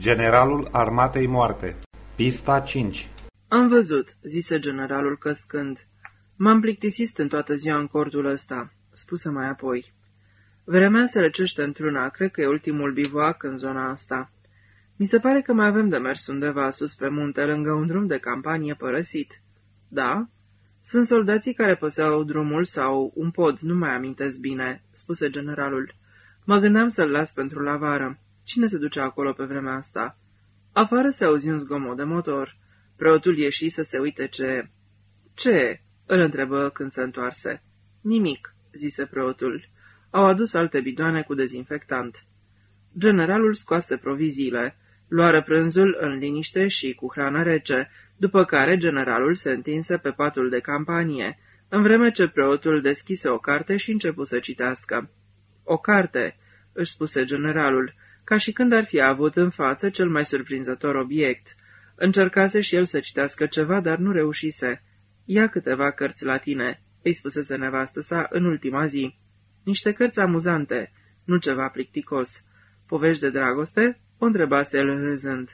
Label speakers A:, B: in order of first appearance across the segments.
A: Generalul armatei moarte Pista 5
B: Am văzut, zise generalul căscând. M-am plictisit în toată ziua în cortul ăsta, spuse mai apoi. Vremea se răcește într-una, cred că e ultimul bivoac în zona asta. Mi se pare că mai avem de mers undeva sus pe munte, lângă un drum de campanie părăsit. Da? Sunt soldații care păseau drumul sau un pod, nu mai amintesc bine, spuse generalul. Mă gândeam să-l las pentru la vară. Cine se duce acolo pe vremea asta? Afară se auzi un zgomot de motor. Preotul ieși să se uite ce... Ce? îl întrebă când se întoarse. Nimic, zise preotul. Au adus alte bidoane cu dezinfectant. Generalul scoase proviziile, luară prânzul în liniște și cu hrană rece, după care generalul se întinse pe patul de campanie, în vreme ce preotul deschise o carte și începu să citească. O carte, își spuse generalul, ca și când ar fi avut în față cel mai surprinzător obiect. Încercase și el să citească ceva, dar nu reușise. Ia câteva cărți la tine, îi spusese nevastă sa în ultima zi. Niște cărți amuzante, nu ceva plicticos. Povești de dragoste? O întrebase el râzând.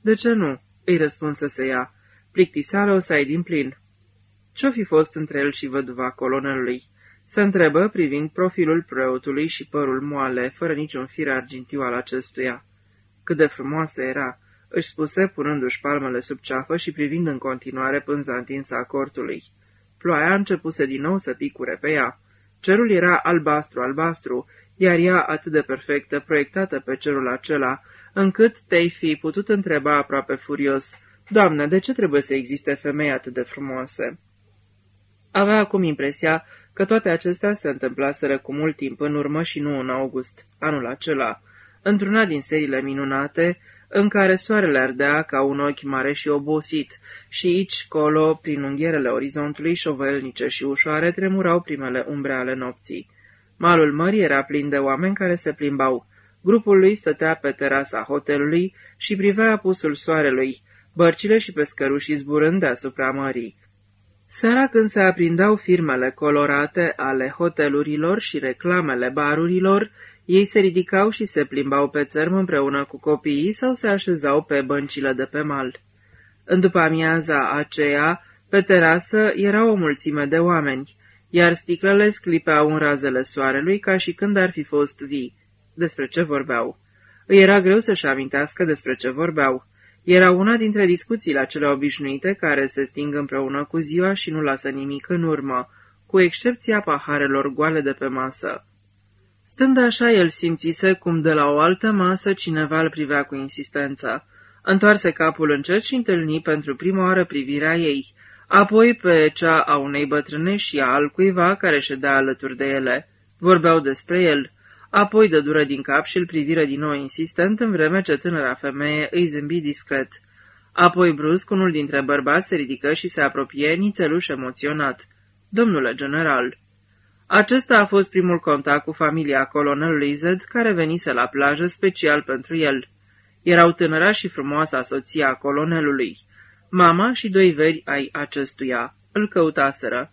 B: De ce nu? îi răspunsese ea. Plictisală o să ai din plin. Ce-o fi fost între el și văduva colonelului? Se întrebă privind profilul preotului și părul moale, fără niciun fir argintiu al acestuia. Cât de frumoasă era, își spuse punându-și palmele sub ceafă și privind în continuare pânza întinsă a cortului. Ploaia începuse din nou să picure pe ea. Cerul era albastru-albastru, iar ea atât de perfectă, proiectată pe cerul acela, încât te-ai fi putut întreba aproape furios, Doamne, de ce trebuie să existe femei atât de frumoase?" Avea acum impresia că toate acestea se întâmplaseră cu mult timp în urmă și nu în august, anul acela, într-una din seriile minunate, în care soarele ardea ca un ochi mare și obosit, și aici, colo, prin unghierele orizontului șovelnice și ușoare, tremurau primele umbre ale nopții. Malul mării era plin de oameni care se plimbau. Grupul lui stătea pe terasa hotelului și privea apusul soarelui, bărcile și pescărușii zburând deasupra mării. Seara când se aprindau firmele colorate ale hotelurilor și reclamele barurilor, ei se ridicau și se plimbau pe țărm împreună cu copiii sau se așezau pe băncile de pe mal. În după amiaza aceea, pe terasă era o mulțime de oameni, iar sticlele sclipeau în razele soarelui ca și când ar fi fost vii. Despre ce vorbeau? Îi era greu să-și amintească despre ce vorbeau. Era una dintre discuțiile acelea obișnuite care se sting împreună cu ziua și nu lasă nimic în urmă, cu excepția paharelor goale de pe masă. Stând așa, el simțise cum de la o altă masă cineva îl privea cu insistență. Întoarse capul încet și întâlni pentru prima oară privirea ei, apoi pe cea a unei bătrâne și a altcuiva care ședea alături de ele. Vorbeau despre el. Apoi dă dură din cap și îl priviră din nou insistent, în vreme ce tânăra femeie îi zâmbi discret. Apoi brusc unul dintre bărbați se ridică și se apropie nițeluș emoționat. Domnule general. Acesta a fost primul contact cu familia colonelului Z, care venise la plajă special pentru el. Erau tânăra și frumoasa soția colonelului. Mama și doi veri ai acestuia. Îl căutaseră.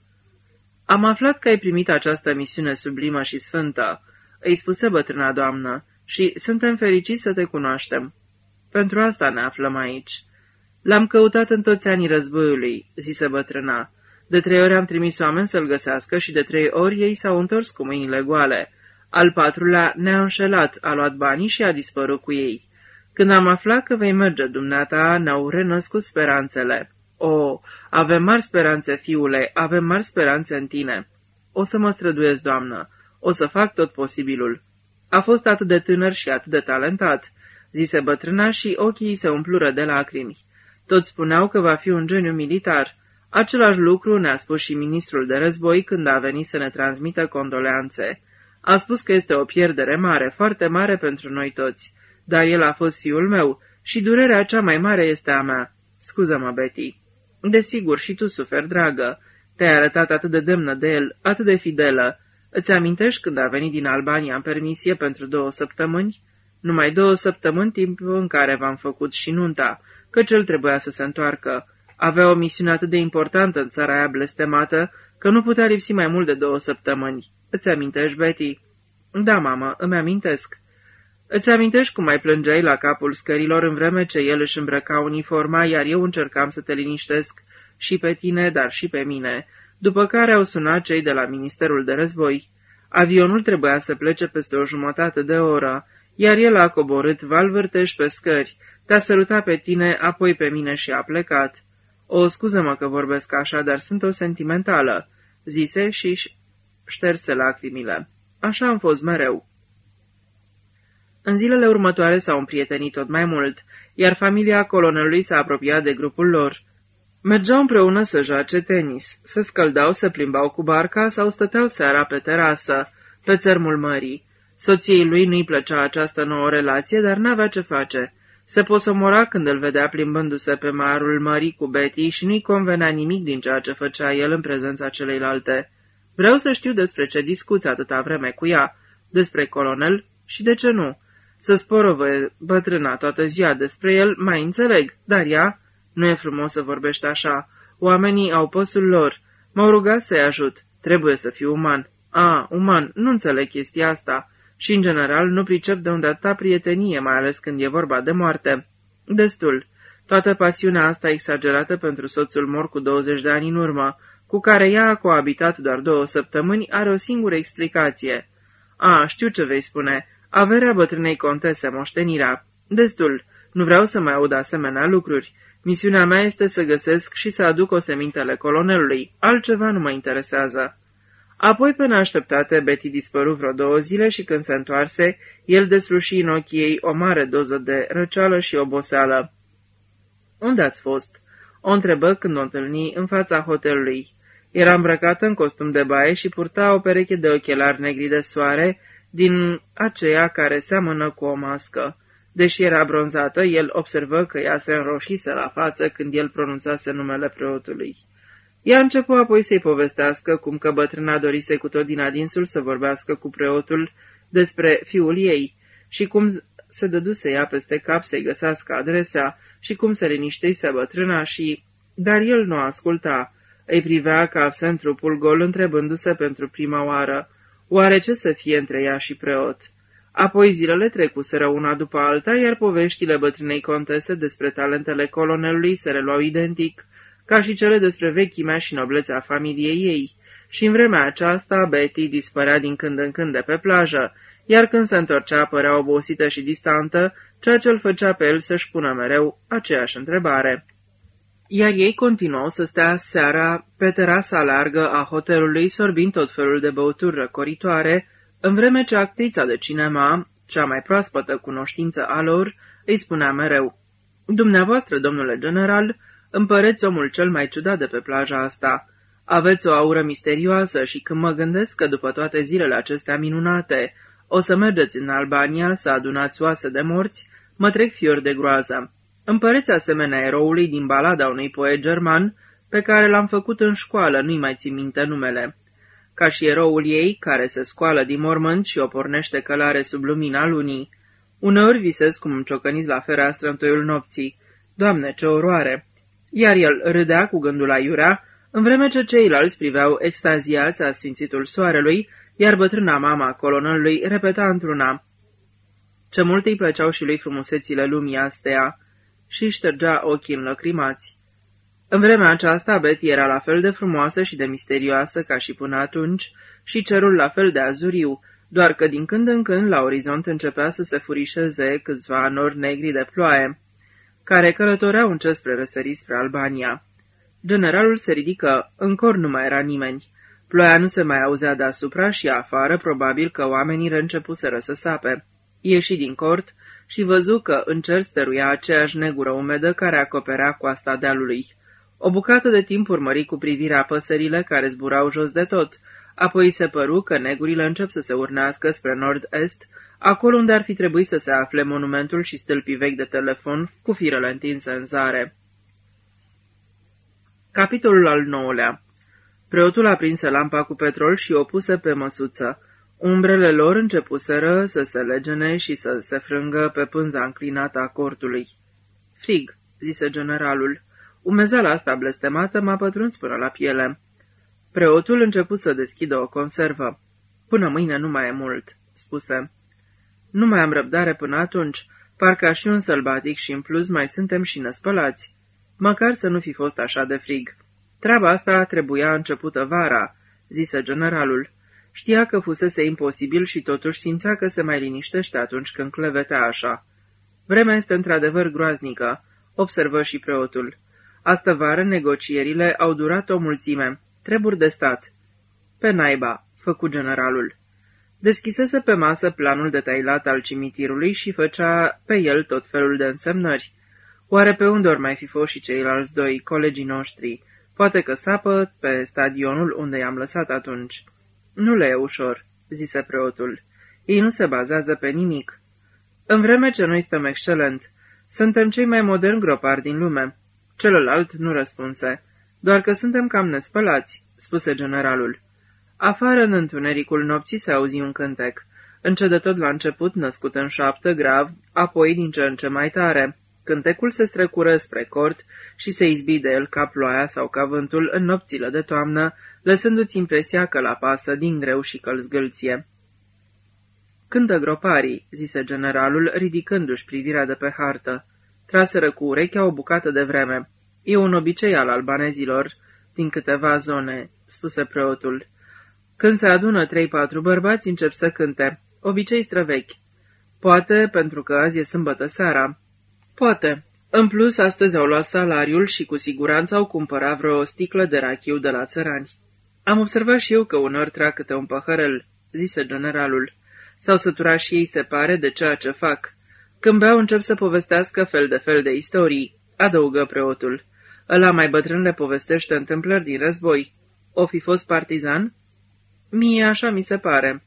B: Am aflat că ai primit această misiune sublimă și sfântă îi spuse bătrâna doamnă, și suntem fericiți să te cunoaștem. Pentru asta ne aflăm aici. L-am căutat în toți anii războiului, zise bătrâna. De trei ori am trimis oameni să-l găsească și de trei ori ei s-au întors cu mâinile goale. Al patrulea ne-a înșelat, a luat banii și a dispărut cu ei. Când am aflat că vei merge, dumneata, ne-au renăscut speranțele. O, avem mari speranțe, fiule, avem mari speranțe în tine. O să mă străduiesc, doamnă. O să fac tot posibilul. A fost atât de tânăr și atât de talentat, zise bătrâna și ochii se umplură de lacrimi. Toți spuneau că va fi un geniu militar. Același lucru ne-a spus și ministrul de război când a venit să ne transmită condoleanțe. A spus că este o pierdere mare, foarte mare pentru noi toți, dar el a fost fiul meu și durerea cea mai mare este a mea. Scuză-mă, Betty. Desigur, și tu suferi, dragă. Te-ai arătat atât de demnă de el, atât de fidelă, Îți amintești când a venit din Albania în permisie pentru două săptămâni? Numai două săptămâni timp în care v-am făcut și nunta, căci el trebuia să se întoarcă. Avea o misiune atât de importantă în țara aia blestemată, că nu putea lipsi mai mult de două săptămâni. Îți amintești, Betty? Da, mamă, îmi amintesc. Îți amintești cum mai plângeai la capul scărilor în vreme ce el își îmbrăca uniforma, iar eu încercam să te liniștesc și pe tine, dar și pe mine, după care au sunat cei de la Ministerul de Război. Avionul trebuia să plece peste o jumătate de oră, iar el a coborât valvârteș pe scări, te-a sărutat pe tine, apoi pe mine și a plecat. O, scuză-mă că vorbesc așa, dar sunt o sentimentală, zise și șterse lacrimile. Așa am fost mereu. În zilele următoare s-au împrietenit tot mai mult, iar familia colonelului s-a apropiat de grupul lor. Mergeau împreună să joace tenis, să scăldau, să plimbau cu barca sau stăteau seara pe terasă, pe țărmul mării. Soției lui nu-i plăcea această nouă relație, dar n-avea ce face. Se posomora când îl vedea plimbându-se pe marul mării cu Betty și nu-i convenea nimic din ceea ce făcea el în prezența celeilalte. Vreau să știu despre ce discuți atâta vreme cu ea, despre colonel și de ce nu. Să sporovă bătrâna toată ziua despre el, mai înțeleg, dar ea nu e frumos să vorbești așa. Oamenii au păsul lor. M-au rugat să-i ajut. Trebuie să fiu uman. A, uman, nu înțeleg chestia asta. Și, în general, nu pricep de unde atâta prietenie, mai ales când e vorba de moarte. Destul. Toată pasiunea asta exagerată pentru soțul mor cu 20 de ani în urmă, cu care ea a coabitat doar două săptămâni, are o singură explicație. A, știu ce vei spune. Averea bătrânei contese, moștenirea. Destul. Nu vreau să mai aud asemenea lucruri. Misiunea mea este să găsesc și să aduc o semintele colonelului. Altceva nu mă interesează. Apoi, pe neașteptate, Betty dispăru vreo două zile și când se întoarse, el desluși în ochii ei o mare doză de răceală și oboseală. Unde ați fost?" o întrebă când o întâlni în fața hotelului. Era îmbrăcată în costum de baie și purta o pereche de ochelari negri de soare, din aceea care seamănă cu o mască. Deși era bronzată, el observă că ea se înroșise la față când el pronunțase numele preotului. Ea începu apoi să-i povestească cum că bătrâna dorise cu tot din adinsul să vorbească cu preotul despre fiul ei și cum se dăduse ea peste cap să-i găsească adresa și cum se linișteise bătrâna și... Dar el nu asculta. Îi privea ca absent trupul gol întrebându-se pentru prima oară, oare ce să fie între ea și preot? Apoi zilele trecuseră una după alta, iar poveștile bătrânei contese despre talentele colonelului se reluau identic, ca și cele despre vechimea și noblețea familiei ei, și în vremea aceasta Betty dispărea din când în când de pe plajă, iar când se întorcea părea obosită și distantă, ceea ce îl făcea pe el să-și pună mereu aceeași întrebare. Iar ei continuau să stea seara pe terasa largă a hotelului, sorbind tot felul de băuturi răcoritoare, în vreme ce actrița de cinema, cea mai proaspătă cunoștință a lor, îi spunea mereu, Dumneavoastră, domnule general, împăreți omul cel mai ciudat de pe plaja asta. Aveți o aură misterioasă și când mă gândesc că după toate zilele acestea minunate o să mergeți în Albania să adunați oase de morți, mă trec fior de groază. Împăreți asemenea eroului din balada unui poet german pe care l-am făcut în școală, nu-i mai țin minte numele ca și eroul ei, care se scoală din mormânt și o pornește călare sub lumina lunii. Uneori visez cum îmi ciocăniți la fereastră în toiul nopții. Doamne, ce oroare! Iar el râdea cu gândul la iurea, în vreme ce ceilalți priveau extaziați a sfințitul soarelui, iar bătrâna mama colonelului repeta într-una. Ce mult îi plăceau și lui frumusețile lumii astea, și ștergea ochii înlăcrimați. În vremea aceasta, Betty era la fel de frumoasă și de misterioasă ca și până atunci, și cerul la fel de azuriu, doar că din când în când la orizont începea să se furișeze câțiva nori negri de ploaie, care călătoreau încet spre răsărit spre Albania. Generalul se ridică, în cor nu mai era nimeni. Ploaia nu se mai auzea deasupra și afară, probabil că oamenii reîncepuseră să sape. Ieși din cort și văzu că în cer stăruia aceeași negură umedă care acoperea coasta dealului. O bucată de timp urmări cu privirea păsările care zburau jos de tot, apoi se păru că negurile încep să se urnească spre nord-est, acolo unde ar fi trebuit să se afle monumentul și stâlpii vechi de telefon cu firele întinse în zare. Capitolul al nouălea Preotul aprinse lampa cu petrol și o puse pe măsuță. Umbrele lor începuseră să se legene și să se frângă pe pânza înclinată a cortului. Frig, zise generalul. Umezeala asta blestemată m-a pătruns până la piele. Preotul început să deschidă o conservă. Până mâine nu mai e mult, spuse. Nu mai am răbdare până atunci, parcă și un sălbatic și în plus mai suntem și năspălați. Măcar să nu fi fost așa de frig. Treaba asta trebuia începută vara, zise generalul. Știa că fusese imposibil și totuși simțea că se mai liniștește atunci când clevetea așa. Vremea este într-adevăr groaznică, observă și preotul. Astă vară negocierile au durat o mulțime. Treburi de stat. Pe naiba, făcu generalul. Deschisese pe masă planul detailat al cimitirului și făcea pe el tot felul de însemnări. Oare pe unde ori mai fi fost și ceilalți doi, colegii noștri? Poate că sapă pe stadionul unde i-am lăsat atunci. Nu le e ușor, zise preotul. Ei nu se bazează pe nimic. În vreme ce noi stăm excelent, suntem cei mai moderni gropari din lume. Celălalt nu răspunse. Doar că suntem cam nespălați, spuse generalul. Afară, în întunericul nopții, se auzi un cântec. Încet la început, născut în șaptă, grav, apoi din ce în ce mai tare. Cântecul se strecură spre cort și se izbi de el ca ploaia sau ca vântul în nopțile de toamnă, lăsându-ți impresia că la pasă din greu și călzgâlție. Cântă groparii, zise generalul, ridicându-și privirea de pe hartă. Traseră cu urechea o bucată de vreme. E un obicei al albanezilor din câteva zone, spuse preotul. Când se adună trei-patru bărbați, încep să cânte. Obicei străvechi. Poate pentru că azi e sâmbătă seara. Poate. În plus, astăzi au luat salariul și cu siguranță au cumpărat vreo sticlă de rachiu de la țărani. Am observat și eu că unor trag câte un păhărel, zise generalul. S-au săturat și ei, se pare, de ceea ce fac. Când beau, încep să povestească fel de fel de istorii, adăugă preotul. Ăla mai bătrân le povestește întâmplări din război. O fi fost partizan? Mie așa mi se pare.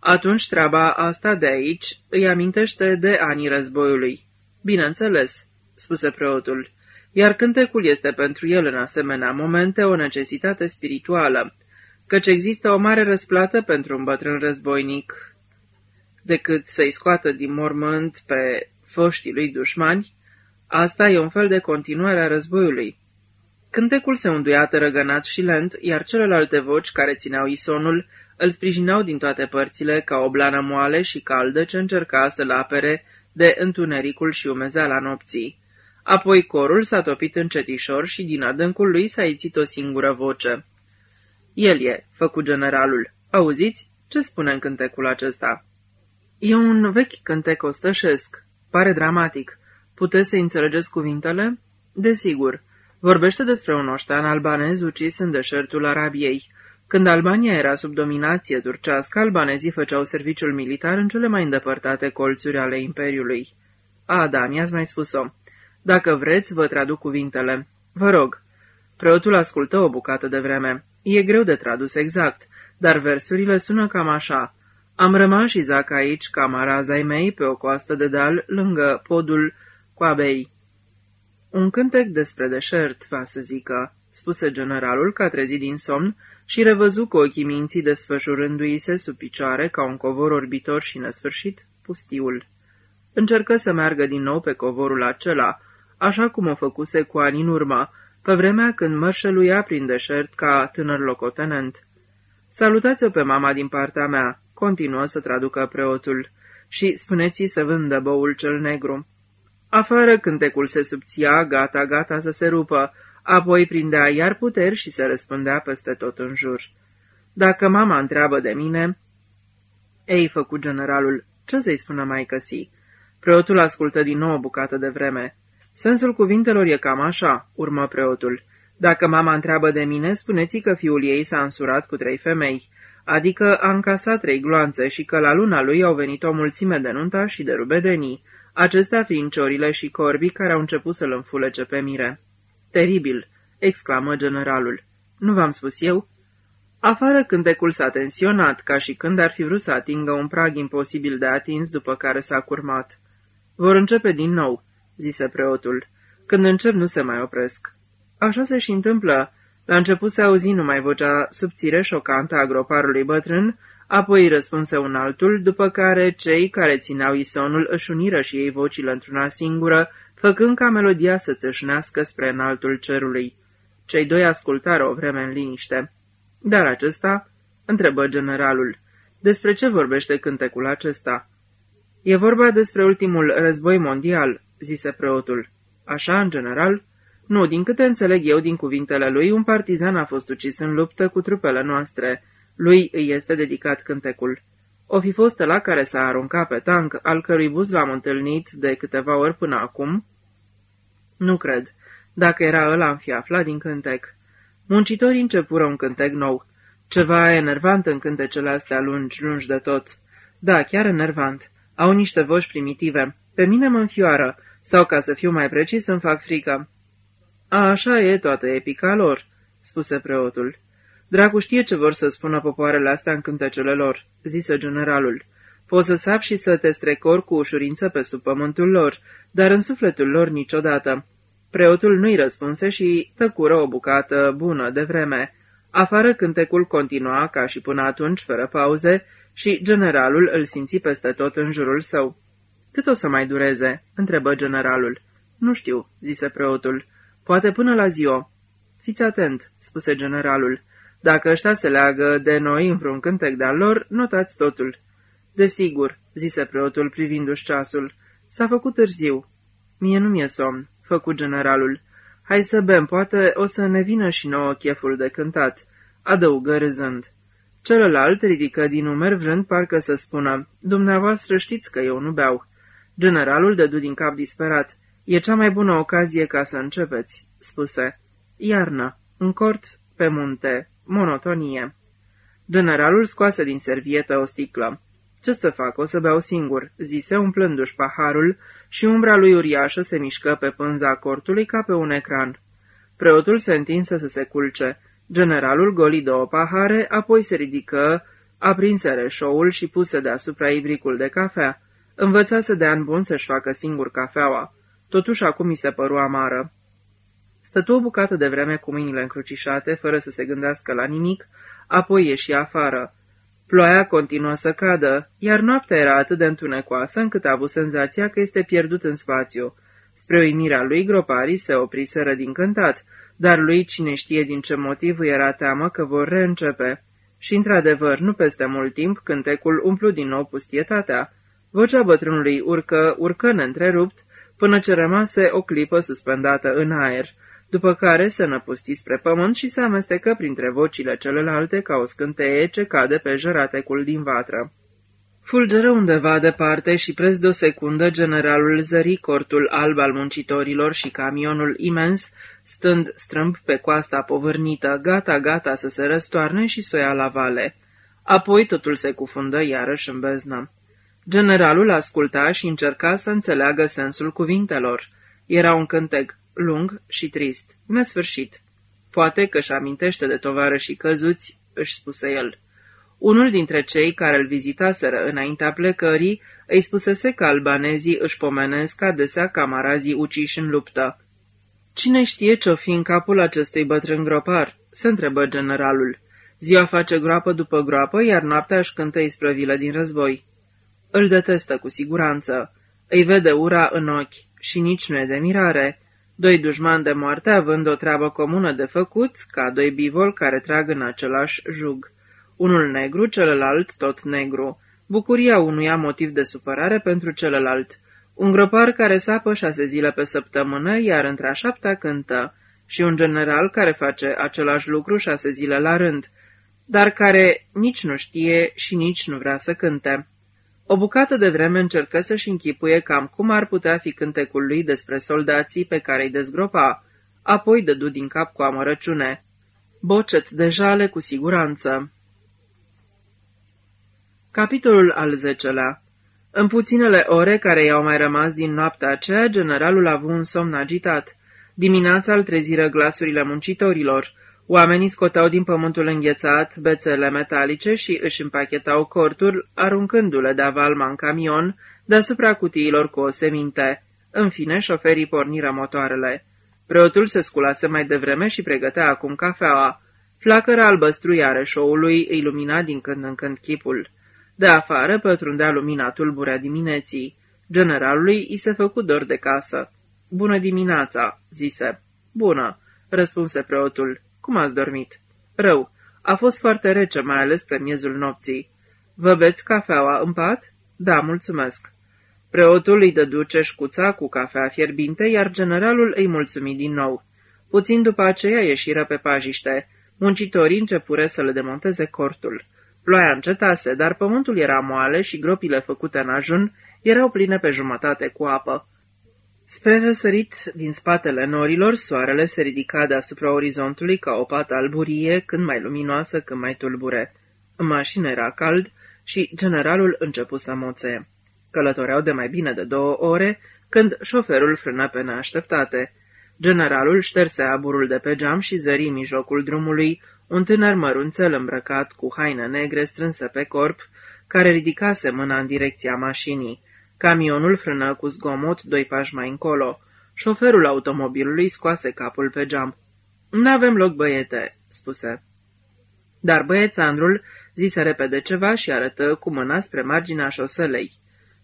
B: Atunci treaba asta de aici îi amintește de anii războiului. Bineînțeles, spuse preotul, iar cântecul este pentru el în asemenea momente o necesitate spirituală, căci există o mare răsplată pentru un bătrân războinic decât să-i scoată din mormânt pe foștii lui dușmani, asta e un fel de continuare a războiului. Cântecul se unduia tărăgănat și lent, iar celelalte voci care țineau isonul îl sprijinau din toate părțile ca o blană moale și caldă ce încerca să-l apere de întunericul și umezeala nopții. Apoi corul s-a topit încetișor și din adâncul lui s-a ițit o singură voce. El e, făcu generalul. Auziți? Ce spune în cântecul acesta? E un vechi cântec ostășesc. Pare dramatic. Puteți să înțelegeți cuvintele? Desigur. Vorbește despre un oștean albanez ucis în deșertul Arabiei. Când Albania era sub dominație turcească, albanezii făceau serviciul militar în cele mai îndepărtate colțuri ale Imperiului. A, da, mi-ați mai spus-o. Dacă vreți, vă traduc cuvintele. Vă rog. Preotul ascultă o bucată de vreme. E greu de tradus exact, dar versurile sună cam așa. Am rămas și zac aici, ca marazai mei, pe o coastă de deal, lângă podul Coabei. Un cântec despre deșert, va să zică, spuse generalul, ca trezit din somn, și revăzu cu ochii minții desfășurându-i se sub picioare ca un covor orbitor și nesfârșit, pustiul. Încercă să meargă din nou pe covorul acela, așa cum o făcuse cu ani în urmă, pe vremea când mărșăluia prin deșert ca tânăr locotenent. Salutați-o pe mama din partea mea, continuă să traducă preotul, și spuneți-i să vândă boul cel negru. Afară cântecul se subția, gata, gata să se rupă, apoi prindea iar puteri și se răspândea peste tot în jur. Dacă mama întreabă de mine... Ei, făcut generalul, ce să-i spună mai căsi? Preotul ascultă din nou o bucată de vreme. Sensul cuvintelor e cam așa, urmă preotul. Dacă mama întreabă de mine, spuneți că fiul ei s-a însurat cu trei femei, adică a încasat trei gloanțe și că la luna lui au venit o mulțime de nunta și de rubedenii, acestea fiind ciorile și corbii care au început să-l înfulece pe mire. Teribil!" exclamă generalul. Nu v-am spus eu?" Afară cântecul s-a tensionat, ca și când ar fi vrut să atingă un prag imposibil de atins după care s-a curmat. Vor începe din nou," zise preotul. Când încep nu se mai opresc." Așa se și întâmplă. La început se auzi numai vocea subțire șocantă a groparului bătrân, apoi răspunse un altul, după care cei care țineau isonul își uniră și ei vocile într-una singură, făcând ca melodia să țâșnească spre înaltul cerului. Cei doi ascultară o vreme în liniște. Dar acesta, întrebă generalul, despre ce vorbește cântecul acesta? E vorba despre ultimul război mondial, zise preotul. Așa, în general? Nu, din câte înțeleg eu din cuvintele lui, un partizan a fost ucis în luptă cu trupele noastre. Lui îi este dedicat cântecul. O fi fost la care s-a aruncat pe tank, al cărui buz l-am întâlnit de câteva ori până acum? Nu cred. Dacă era ăla, am fi aflat din cântec. Muncitorii începură un cântec nou. Ceva enervant în cântecele astea lungi, lungi de tot. Da, chiar enervant. Au niște voci primitive. Pe mine mă înfioară, sau, ca să fiu mai precis, îmi fac frică. A, așa e toată epica lor, spuse preotul. Dracu știe ce vor să spună popoarele astea în cântecele lor, zise generalul. Poți să sap și să te strecori cu ușurință pe sub pământul lor, dar în sufletul lor niciodată. Preotul nu-i răspunse și tăcură o bucată bună de vreme. Afară cântecul continua, ca și până atunci, fără pauze, și generalul îl simți peste tot în jurul său. Cât o să mai dureze?" întrebă generalul. Nu știu," zise preotul. Poate până la ziua." Fiți atent," spuse generalul. Dacă ăștia se leagă de noi în vreun cântec de-al lor, notați totul." Desigur," zise preotul privindu-și ceasul. S-a făcut târziu." Mie nu mi-e somn," făcu generalul. Hai să bem, poate o să ne vină și nouă cheful de cântat," adăugă râzând. Celălalt ridică din numer vrând parcă să spună, Dumneavoastră știți că eu nu beau." Generalul dădu din cap disperat. E cea mai bună ocazie ca să începeți," spuse. Iarnă, în cort, pe munte, monotonie. Generalul scoase din servietă o sticlă. Ce să fac, o să beau singur," zise umplându-și paharul și umbra lui uriașă se mișcă pe pânza cortului ca pe un ecran. Preotul se întinse să se culce. Generalul goli două pahare, apoi se ridică, aprinse reșoul și puse deasupra ibricul de cafea. Învățase de an bun să-și facă singur cafeaua. Totuși acum mi se păru amară. Stătu o bucată de vreme cu mâinile încrucișate, fără să se gândească la nimic, apoi ieși afară. Ploaia continuă să cadă, iar noaptea era atât de întunecoasă încât a avut senzația că este pierdut în spațiu. Spre uimirea lui, groparii se opriseră din cântat, dar lui cine știe din ce motiv era teamă că vor reîncepe. Și, într-adevăr, nu peste mult timp, cântecul umplu din nou pustietatea. Vocea bătrânului urcă, urcă neîntrerupt, până ce rămase o clipă suspendată în aer, după care se năpusti spre pământ și se amestecă printre vocile celelalte ca o scânteie ce cade pe jăratecul din vatră. Fulgeră undeva departe și preț de o secundă generalul zări cortul alb al muncitorilor și camionul imens, stând strâmb pe coasta povârnită, gata-gata să se răstoarne și să o ia la vale. Apoi totul se cufundă iarăși în beznă. Generalul asculta și încerca să înțeleagă sensul cuvintelor. Era un cântec lung și trist, nesfârșit. Poate că își amintește de și căzuți, își spuse el. Unul dintre cei care îl vizitaseră înaintea plecării îi spusese că albanezii își pomenesc adesea camarazii uciși în luptă. Cine știe ce-o fi în capul acestui bătrân gropar?" se întrebă generalul. Ziua face groapă după groapă, iar noaptea își cântă isprăvile din război. Îl detestă cu siguranță. Îi vede ura în ochi și nici nu e de mirare. Doi dușmani de moarte având o treabă comună de făcut, ca doi bivol care trag în același jug. Unul negru, celălalt tot negru. Bucuria unuia motiv de supărare pentru celălalt. Un gropar care sapă șase zile pe săptămână, iar între a șaptea cântă. Și un general care face același lucru șase zile la rând, dar care nici nu știe și nici nu vrea să cânte. O bucată de vreme încercă să-și închipuie cam cum ar putea fi cântecul lui despre soldații pe care îi dezgropa, apoi dădu din cap cu amărăciune. Bocet de jale cu siguranță. Capitolul al zecelea În puținele ore care i-au mai rămas din noaptea aceea, generalul a avut un somn agitat. Dimineața îl treziră glasurile muncitorilor. Oamenii scoteau din pământul înghețat bețele metalice și își împachetau cortul, aruncându-le de avalma în camion, deasupra cutiilor cu o seminte. În fine, șoferii porniră motoarele. Preotul se sculase mai devreme și pregătea acum cafeaua. Flacăra albăstru iareșoului îi lumina din când în când chipul. De afară pătrundea lumina tulburea dimineții. Generalului i se făcu dor de casă. Bună dimineața!" zise. Bună!" răspunse preotul. Cum ați dormit?" Rău. A fost foarte rece, mai ales pe miezul nopții. Vă beți cafeaua în pat?" Da, mulțumesc." Preotul îi dădu ceșcuța cu cafea fierbinte, iar generalul îi mulțumi din nou. Puțin după aceea ieșiră pe pajiște. Muncitorii începură să le demonteze cortul. Ploaia încetase, dar pământul era moale și gropile făcute în ajun erau pline pe jumătate cu apă. Spre răsărit din spatele norilor, soarele se ridica deasupra orizontului ca o pată alburie, când mai luminoasă, când mai tulbure. În mașină era cald și generalul începu să moțe. Călătoreau de mai bine de două ore, când șoferul frână pe neașteptate. Generalul șterse aburul de pe geam și zări în mijlocul drumului un tânăr mărunțel îmbrăcat cu haine negre strânsă pe corp, care ridicase mâna în direcția mașinii. Camionul frână cu zgomot doi pași mai încolo. Șoferul automobilului scoase capul pe geam. N-avem loc, băiete," spuse. Dar băiețandrul zise repede ceva și arătă cu mâna spre marginea șoselei.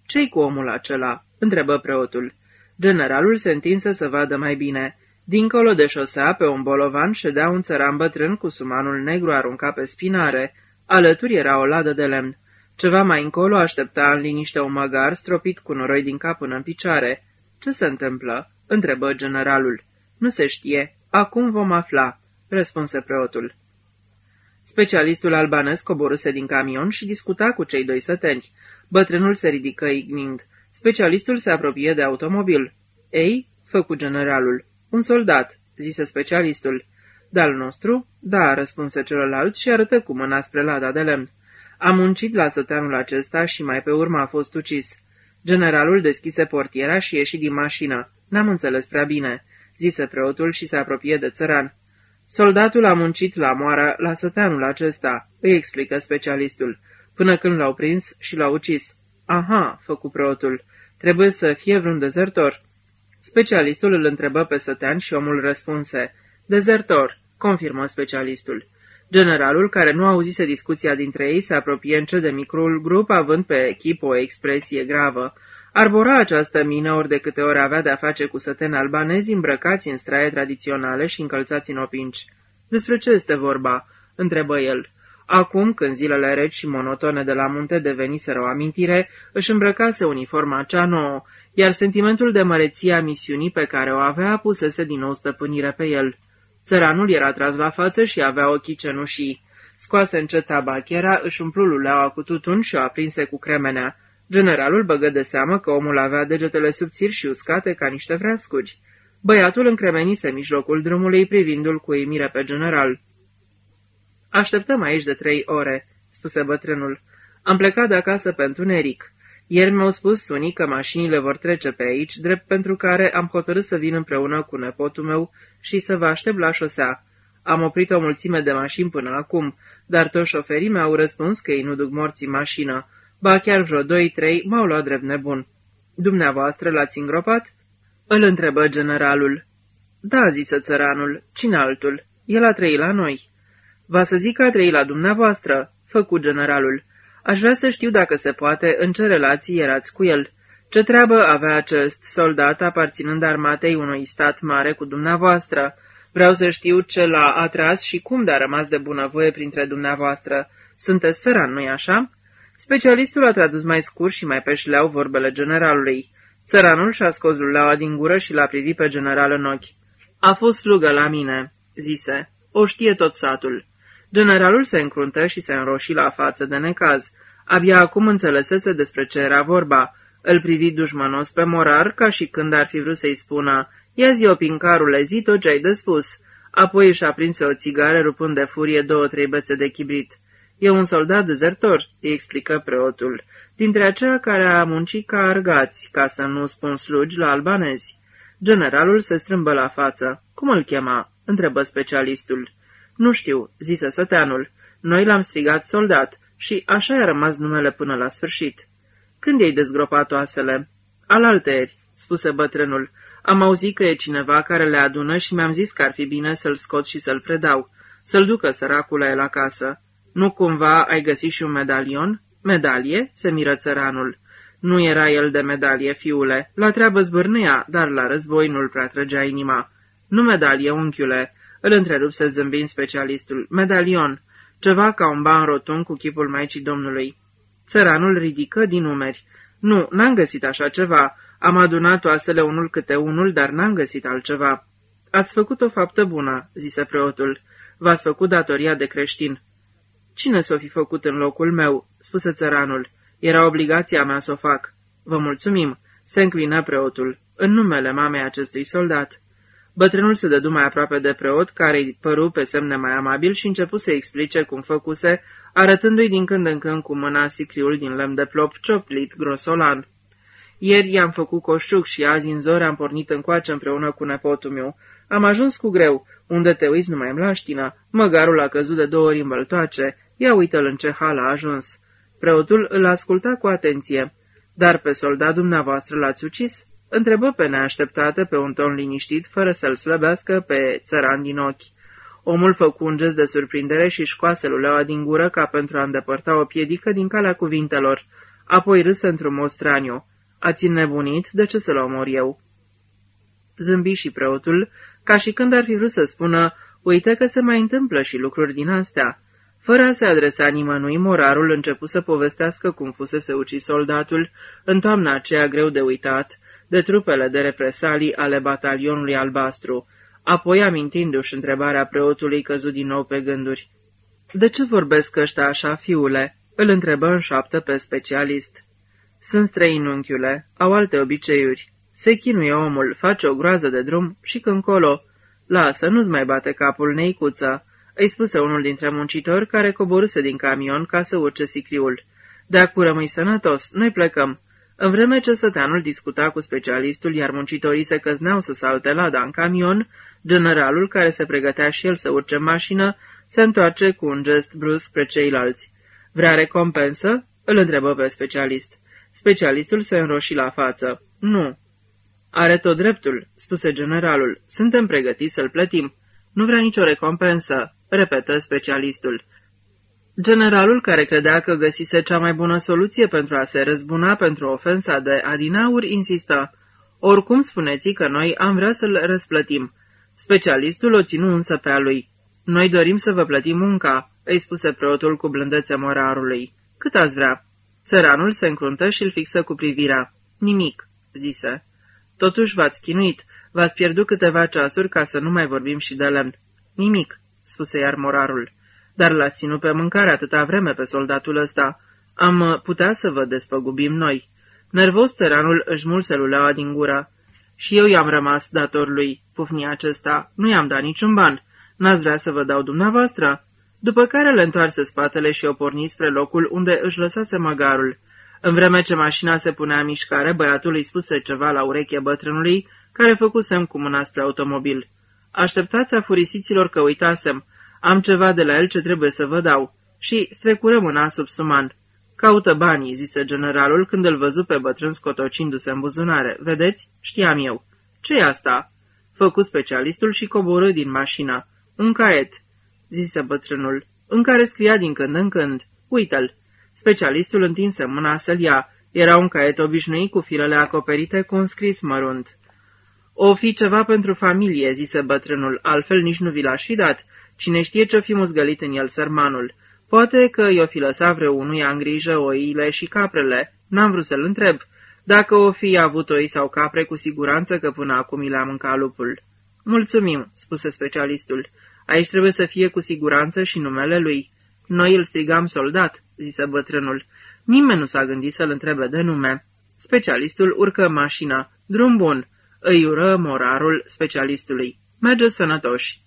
B: Ce-i cu omul acela?" întrebă preotul. Generalul se întinse să vadă mai bine. Dincolo de șosea, pe un bolovan, ședea un țăran bătrân cu sumanul negru aruncat pe spinare. Alături era o ladă de lemn. Ceva mai încolo aștepta în liniște un măgar stropit cu noroi din cap până în picioare. Ce se întâmplă?" întrebă generalul. Nu se știe. Acum vom afla," răspunse preotul. Specialistul albanez coboruse din camion și discuta cu cei doi săteni. Bătrânul se ridică ignind. Specialistul se apropie de automobil. Ei, făcu generalul. Un soldat, zise specialistul. Dal nostru? Da, răspunse celălalt și arătă cu mâna spre lada de lemn. A muncit la săteanul acesta și mai pe urmă a fost ucis. Generalul deschise portiera și ieși din mașină. N-am înțeles prea bine, zise preotul și se apropie de țăran. Soldatul a muncit la moară la săteanul acesta, îi explică specialistul, până când l-au prins și l-au ucis. Aha, făcu preotul, trebuie să fie vreun dezertor. Specialistul îl întrebă pe sătean și omul răspunse. Dezertor, confirmă specialistul. Generalul, care nu auzise discuția dintre ei, se apropie încet de micul grup, având pe echip o expresie gravă. Arbora această mină ori de câte ori avea de-a face cu săteni albanezi îmbrăcați în straie tradiționale și încălțați în opinci. Despre ce este vorba?" întrebă el. Acum, când zilele reci și monotone de la munte deveniseră o amintire, își îmbrăcase uniforma cea nouă, iar sentimentul de măreție a misiunii pe care o avea pusese din nou stăpânire pe el. Țăranul era tras la față și avea ochii cenușii. Scoase încet tabachera, își umplu luleaua cu tutun și o aprinse cu cremenea. Generalul băgă de seamă că omul avea degetele subțiri și uscate ca niște vreascugi. Băiatul încremenise mijlocul drumului privindu-l cu uimire pe general. Așteptăm aici de trei ore," spuse bătrânul. Am plecat de acasă pentru Neric. Ieri mi-au spus unii că mașinile vor trece pe aici, drept pentru care am hotărât să vin împreună cu nepotul meu și să vă aștept la șosea. Am oprit o mulțime de mașini până acum, dar toți șoferii mi-au răspuns că ei nu duc morții mașină. Ba chiar vreo doi-trei m-au luat drept nebun. Dumneavoastră l-ați îngropat?" Îl întrebă generalul. Da, zise țăranul, cine altul? El a trăit la noi." Va să zic că a trăit la dumneavoastră," făcu generalul. Aș vrea să știu dacă se poate în ce relații erați cu el. Ce treabă avea acest soldat aparținând armatei unui stat mare cu dumneavoastră? Vreau să știu ce l-a atras și cum de-a rămas de bunăvoie printre dumneavoastră. Sunteți săran, nu-i așa?" Specialistul a tradus mai scurt și mai pe șleau vorbele generalului. Țăranul și-a scos luleaua din gură și l-a privit pe general în ochi. A fost slugă la mine," zise. O știe tot satul." Generalul se încruntă și se înroși la față de necaz. Abia acum înțelesese despre ce era vorba. Îl privi dușmanos pe morar, ca și când ar fi vrut să-i spună, Ia zi, o pincarule, zi tot ce ai de spus." Apoi își aprinse o țigară, rupând de furie două-trei bețe de chibrit. E un soldat dezertor," îi explică preotul, dintre aceia care a muncit ca argați, ca să nu spun slugi, la albanezi. Generalul se strâmbă la față. Cum îl chema?" întrebă specialistul. Nu știu," zise săteanul. Noi l-am strigat soldat și așa a rămas numele până la sfârșit. Când i-ai dezgropat oasele?" Alaltăieri," spuse bătrânul. Am auzit că e cineva care le adună și mi-am zis că ar fi bine să-l scot și să-l predau, să-l ducă săracul la el acasă. Nu cumva ai găsit și un medalion?" Medalie?" se miră țăranul. Nu era el de medalie, fiule. La treabă zbârnea, dar la război nu-l prea trăgea inima. Nu medalie, unchiule, îl întrerupse zâmbind specialistul. Medalion. Ceva ca un ban rotund cu chipul Maicii Domnului. Țăranul ridică din umeri. Nu, n-am găsit așa ceva. Am adunat oasele unul câte unul, dar n-am găsit altceva. Ați făcut o faptă bună, zise preotul. V-ați făcut datoria de creștin. Cine s-o fi făcut în locul meu?" spuse țăranul. Era obligația mea să o fac." Vă mulțumim," se înclină preotul, în numele mamei acestui soldat. Bătrânul se dădu mai aproape de preot, care îi păru pe semne mai amabil și începu să explice cum făcuse, arătându-i din când în când cu mâna sicriul din lemn de plop cioplit grosolan. Ieri i-am făcut coșuc și azi în zori am pornit încoace împreună cu nepotul meu. Am ajuns cu greu. Unde te uiți, nu mai mlaștină. Măgarul a căzut de două ori în băltoace. Ia uită-l în ce hal a ajuns. Preotul îl asculta cu atenție. Dar pe soldat dumneavoastră l-ați ucis? Întrebă pe neașteptată, pe un ton liniștit, fără să-l slăbească pe țăran din ochi. Omul făcu un gest de surprindere și scoase luleaua din gură ca pentru a îndepărta o piedică din calea cuvintelor. Apoi râse într-un mod straniu. Ați nebunit? De ce să-l omor eu?" Zâmbi și preotul, ca și când ar fi vrut să spună, uite că se mai întâmplă și lucruri din astea. Fără a se adresa nimănui, morarul începu să povestească cum fusese ucis soldatul în toamna aceea greu de uitat, de trupele de represalii ale batalionului albastru, apoi amintindu-și întrebarea preotului căzut din nou pe gânduri. De ce vorbesc ăștia așa, fiule?" îl întrebă în șoaptă pe specialist. Sunt străini, unchiule, au alte obiceiuri. Se chinuie omul, face o groază de drum și când colo. Lasă, nu-ți mai bate capul, neicuță, îi spuse unul dintre muncitori care coborâse din camion ca să urce sicriul. De acum rămâi sănătos, noi plecăm. În vreme ce săteanul discuta cu specialistul, iar muncitorii se căzneau să salte lada în camion, generalul, care se pregătea și el să urce în mașină, se întoarce cu un gest brusc spre ceilalți. Vrea recompensă?" îl întrebă pe specialist. Specialistul se înroși la față. Nu. Are tot dreptul," spuse generalul. Suntem pregătiți să-l plătim. Nu vrea nicio recompensă," repetă specialistul. Generalul, care credea că găsise cea mai bună soluție pentru a se răzbuna pentru ofensa de adinauri, insistă. Oricum spuneți că noi am vrea să-l răsplătim. Specialistul o ținu însă pe a lui. Noi dorim să vă plătim munca, îi spuse preotul cu blândețe morarului. Cât ați vrea? Țăranul se încruntă și îl fixă cu privirea. Nimic, zise. Totuși v-ați chinuit, v-ați pierdut câteva ceasuri ca să nu mai vorbim și de lemn. Nimic, spuse iar morarul. Dar l-ați ținut pe mâncare atâta vreme pe soldatul ăsta. Am putea să vă despăgubim noi. Nervos, țăranul își mulse luleaua din gură. Și eu i-am rămas dator lui, pufni acesta. Nu i-am dat niciun ban. N-ați vrea să vă dau dumneavoastră? după care le întoarse spatele și o porni spre locul unde își lăsase măgarul. În vreme ce mașina se punea în mișcare, băiatul îi spuse ceva la ureche bătrânului, care făcu semn cu mâna spre automobil. Așteptați furisiților că uitasem. Am ceva de la el ce trebuie să vă dau. Și strecură mâna sub suman. Caută banii, zise generalul când îl văzu pe bătrân scotocindu-se în buzunare. Vedeți? Știam eu. ce e asta? Făcu specialistul și coborâ din mașina. Un caiet zise bătrânul, în care scria din când în când. Uită-l. Specialistul întinse mâna să-l ia. Era un caiet obișnuit cu firele acoperite cu un scris mărunt. O fi ceva pentru familie, zise bătrânul, altfel nici nu vi l-aș fi dat. Cine știe ce-o fi muzgălit în el sărmanul. Poate că i-o fi lăsat vreunuia în grijă oile și caprele. N-am vrut să-l întreb. Dacă o fi avut oi sau capre, cu siguranță că până acum i le-a mâncat lupul. Mulțumim, spuse specialistul. Aici trebuie să fie cu siguranță și numele lui. Noi îl strigam soldat, zise bătrânul. Nimeni nu s-a gândit să-l întrebe de nume. Specialistul urcă mașina. Drum bun. Îi ură morarul specialistului. Mergeți sănătoși.